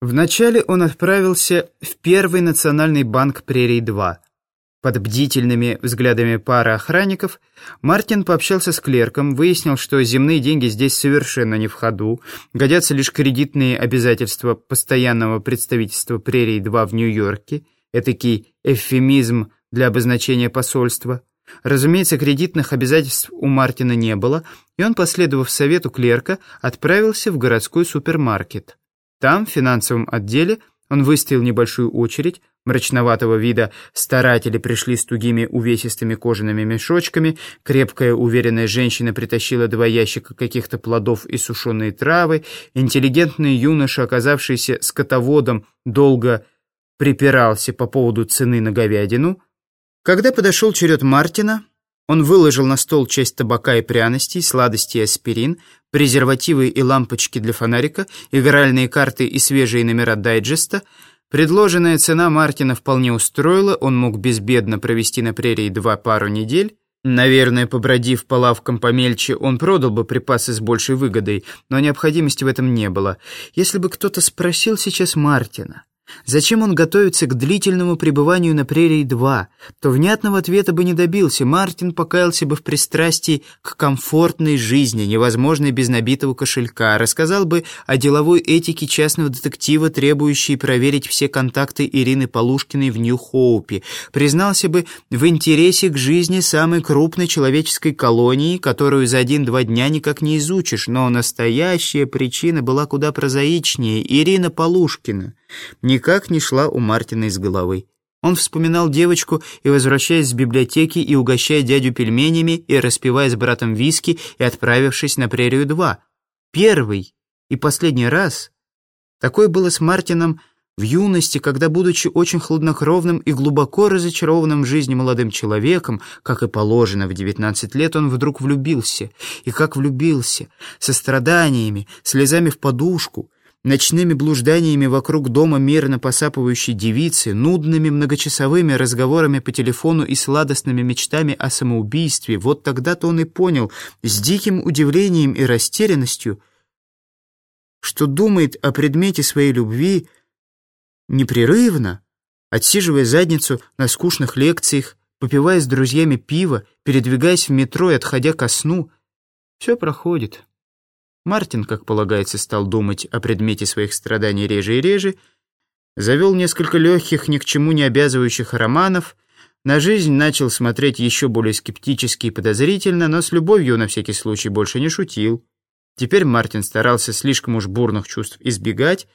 Вначале он отправился в Первый национальный банк Прерий-2. Под бдительными взглядами пары охранников Мартин пообщался с клерком, выяснил, что земные деньги здесь совершенно не в ходу, годятся лишь кредитные обязательства постоянного представительства Прерий-2 в Нью-Йорке, этакий эвфемизм для обозначения посольства. Разумеется, кредитных обязательств у Мартина не было, и он, последовав совету клерка, отправился в городской супермаркет. Там, в финансовом отделе, он выстоял небольшую очередь, мрачноватого вида. Старатели пришли с тугими увесистыми кожаными мешочками, крепкая уверенная женщина притащила два ящика каких-то плодов и сушеные травы, интеллигентный юноша, оказавшийся скотоводом, долго припирался по поводу цены на говядину. Когда подошел черед Мартина, он выложил на стол часть табака и пряностей, сладости и аспирин, презервативы и лампочки для фонарика, игральные карты и свежие номера дайджеста. Предложенная цена Мартина вполне устроила, он мог безбедно провести на прерии два пару недель. Наверное, побродив по лавкам помельче, он продал бы припасы с большей выгодой, но необходимости в этом не было. Если бы кто-то спросил сейчас Мартина, Зачем он готовится к длительному пребыванию на прерии-2? То внятного ответа бы не добился. Мартин покаялся бы в пристрастии к комфортной жизни, невозможной без набитого кошелька. Рассказал бы о деловой этике частного детектива, требующей проверить все контакты Ирины Полушкиной в Нью-Хоупе. Признался бы в интересе к жизни самой крупной человеческой колонии, которую за один-два дня никак не изучишь. Но настоящая причина была куда прозаичнее. Ирина Полушкина никак не шла у Мартина из головы. Он вспоминал девочку и, возвращаясь с библиотеки и угощая дядю пельменями и распивая с братом виски и отправившись на прерию 2. Первый и последний раз. Такое было с Мартином в юности, когда, будучи очень хладнокровным и глубоко разочарованным в жизни молодым человеком, как и положено в 19 лет, он вдруг влюбился. И как влюбился, со страданиями, слезами в подушку, ночными блужданиями вокруг дома мирно посапывающей девицы, нудными многочасовыми разговорами по телефону и сладостными мечтами о самоубийстве, вот тогда-то он и понял с диким удивлением и растерянностью, что думает о предмете своей любви непрерывно, отсиживая задницу на скучных лекциях, попивая с друзьями пиво, передвигаясь в метро и отходя ко сну. Все проходит. Мартин, как полагается, стал думать о предмете своих страданий реже и реже, завел несколько легких, ни к чему не обязывающих романов, на жизнь начал смотреть еще более скептически и подозрительно, но с любовью на всякий случай больше не шутил. Теперь Мартин старался слишком уж бурных чувств избегать,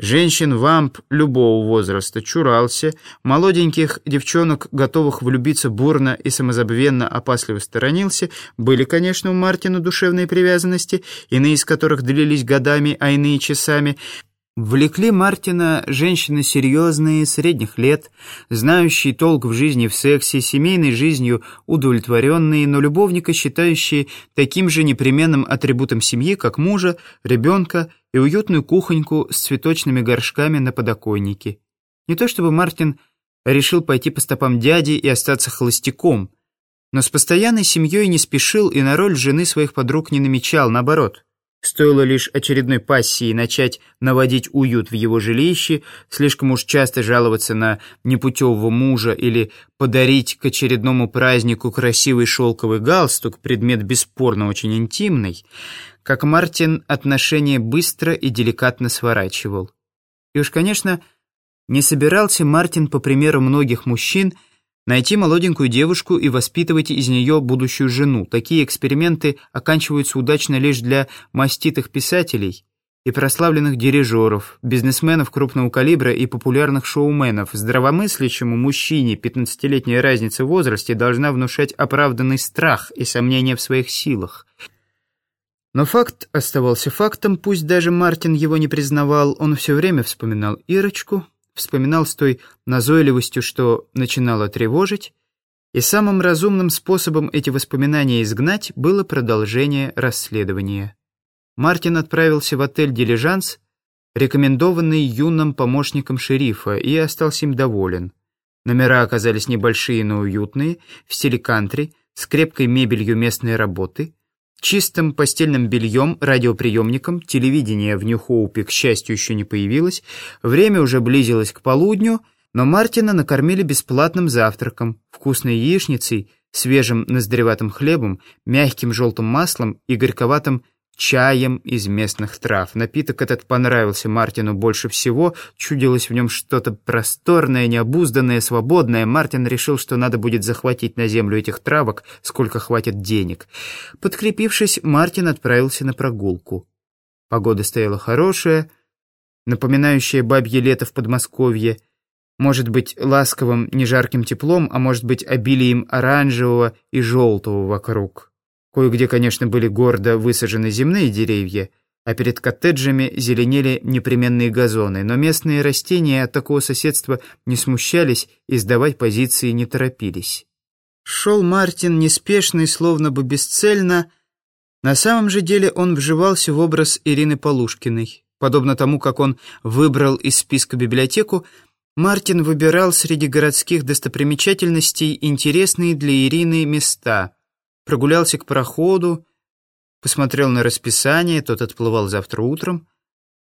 Женщин вамп любого возраста чурался, молоденьких девчонок, готовых влюбиться бурно и самозабвенно опасливо сторонился. Были, конечно, у Мартина душевные привязанности, иные из которых длились годами, а иные часами — Влекли Мартина женщины серьезные, средних лет, знающие толк в жизни в сексе, семейной жизнью удовлетворенные, но любовника считающие таким же непременным атрибутом семьи, как мужа, ребенка и уютную кухоньку с цветочными горшками на подоконнике. Не то чтобы Мартин решил пойти по стопам дяди и остаться холостяком, но с постоянной семьей не спешил и на роль жены своих подруг не намечал, наоборот – Стоило лишь очередной пассии начать наводить уют в его жилище, слишком уж часто жаловаться на непутевого мужа или подарить к очередному празднику красивый шелковый галстук, предмет бесспорно очень интимный, как Мартин отношения быстро и деликатно сворачивал. И уж, конечно, не собирался Мартин, по примеру многих мужчин, Найти молоденькую девушку и воспитывать из нее будущую жену. Такие эксперименты оканчиваются удачно лишь для маститых писателей и прославленных дирижеров, бизнесменов крупного калибра и популярных шоуменов. Здравомыслящему мужчине 15-летняя разница в возрасте должна внушать оправданный страх и сомнения в своих силах. Но факт оставался фактом, пусть даже Мартин его не признавал, он все время вспоминал Ирочку, вспоминал с той назойливостью, что начинало тревожить, и самым разумным способом эти воспоминания изгнать было продолжение расследования. Мартин отправился в отель «Дилижанс», рекомендованный юным помощником шерифа, и остался им доволен. Номера оказались небольшие, но уютные, в стиле кантри, с крепкой мебелью местной работы. Чистым постельным бельем, радиоприемником, телевидение в Нью-Хоупе, к счастью, еще не появилось, время уже близилось к полудню, но Мартина накормили бесплатным завтраком, вкусной яичницей, свежим ноздреватым хлебом, мягким желтым маслом и горьковатым чаем из местных трав. Напиток этот понравился Мартину больше всего, чудилось в нем что-то просторное, необузданное, свободное. Мартин решил, что надо будет захватить на землю этих травок, сколько хватит денег. Подкрепившись, Мартин отправился на прогулку. Погода стояла хорошая, напоминающая бабье лето в Подмосковье, может быть ласковым, не жарким теплом, а может быть обилием оранжевого и желтого вокруг. Кое-где, конечно, были гордо высажены земные деревья, а перед коттеджами зеленели непременные газоны, но местные растения от такого соседства не смущались и сдавать позиции не торопились. Шел Мартин неспешно и словно бы бесцельно. На самом же деле он вживался в образ Ирины Полушкиной. Подобно тому, как он выбрал из списка библиотеку, Мартин выбирал среди городских достопримечательностей интересные для Ирины места. Прогулялся к проходу, посмотрел на расписание, тот отплывал завтра утром.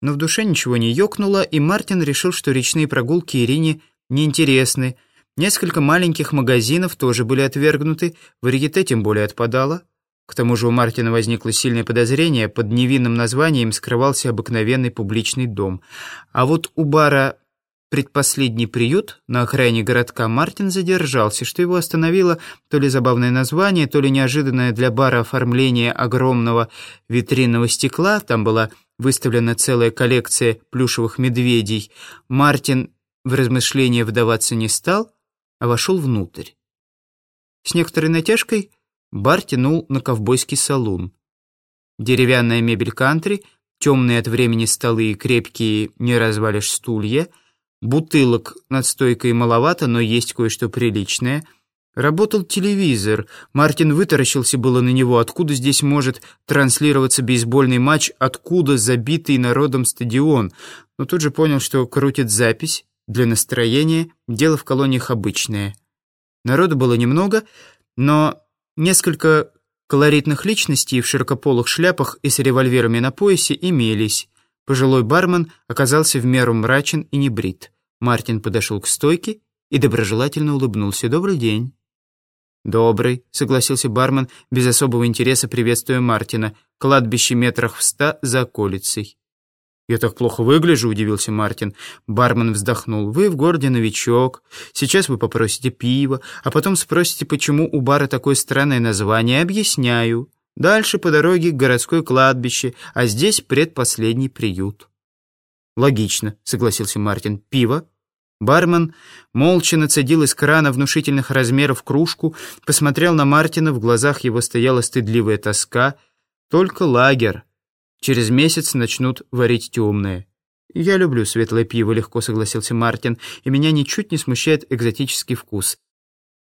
Но в душе ничего не ёкнуло, и Мартин решил, что речные прогулки Ирине неинтересны. Несколько маленьких магазинов тоже были отвергнуты, варьете тем более отпадало. К тому же у Мартина возникло сильное подозрение, под невинным названием скрывался обыкновенный публичный дом. А вот у бара предпоследний приют на окраине городка Мартин задержался, что его остановило то ли забавное название, то ли неожиданное для бара оформление огромного витринного стекла. Там была выставлена целая коллекция плюшевых медведей. Мартин в размышления вдаваться не стал, а вошел внутрь. С некоторой натяжкой бар тянул на ковбойский салон. Деревянная мебель кантри, темные от времени столы и крепкие не развалишь стулья — Бутылок над стойкой маловато, но есть кое-что приличное. Работал телевизор. Мартин вытаращился было на него. Откуда здесь может транслироваться бейсбольный матч? Откуда забитый народом стадион? Но тут же понял, что крутит запись. Для настроения дело в колониях обычное. Народу было немного, но несколько колоритных личностей в широкополых шляпах и с револьверами на поясе имелись. Пожилой бармен оказался в меру мрачен и небрит. Мартин подошел к стойке и доброжелательно улыбнулся. «Добрый день». «Добрый», — согласился бармен, без особого интереса приветствуя Мартина. «Кладбище метрах в ста за околицей». «Я так плохо выгляжу», — удивился Мартин. Бармен вздохнул. «Вы в городе новичок. Сейчас вы попросите пива, а потом спросите, почему у бара такое странное название. Объясняю. Дальше по дороге к городской кладбище, а здесь предпоследний приют». «Логично», — согласился Мартин. «Пиво?» Бармен молча нацедил из крана внушительных размеров кружку, посмотрел на Мартина, в глазах его стояла стыдливая тоска. «Только лагер. Через месяц начнут варить темное». «Я люблю светлое пиво», — легко согласился Мартин, «и меня ничуть не смущает экзотический вкус.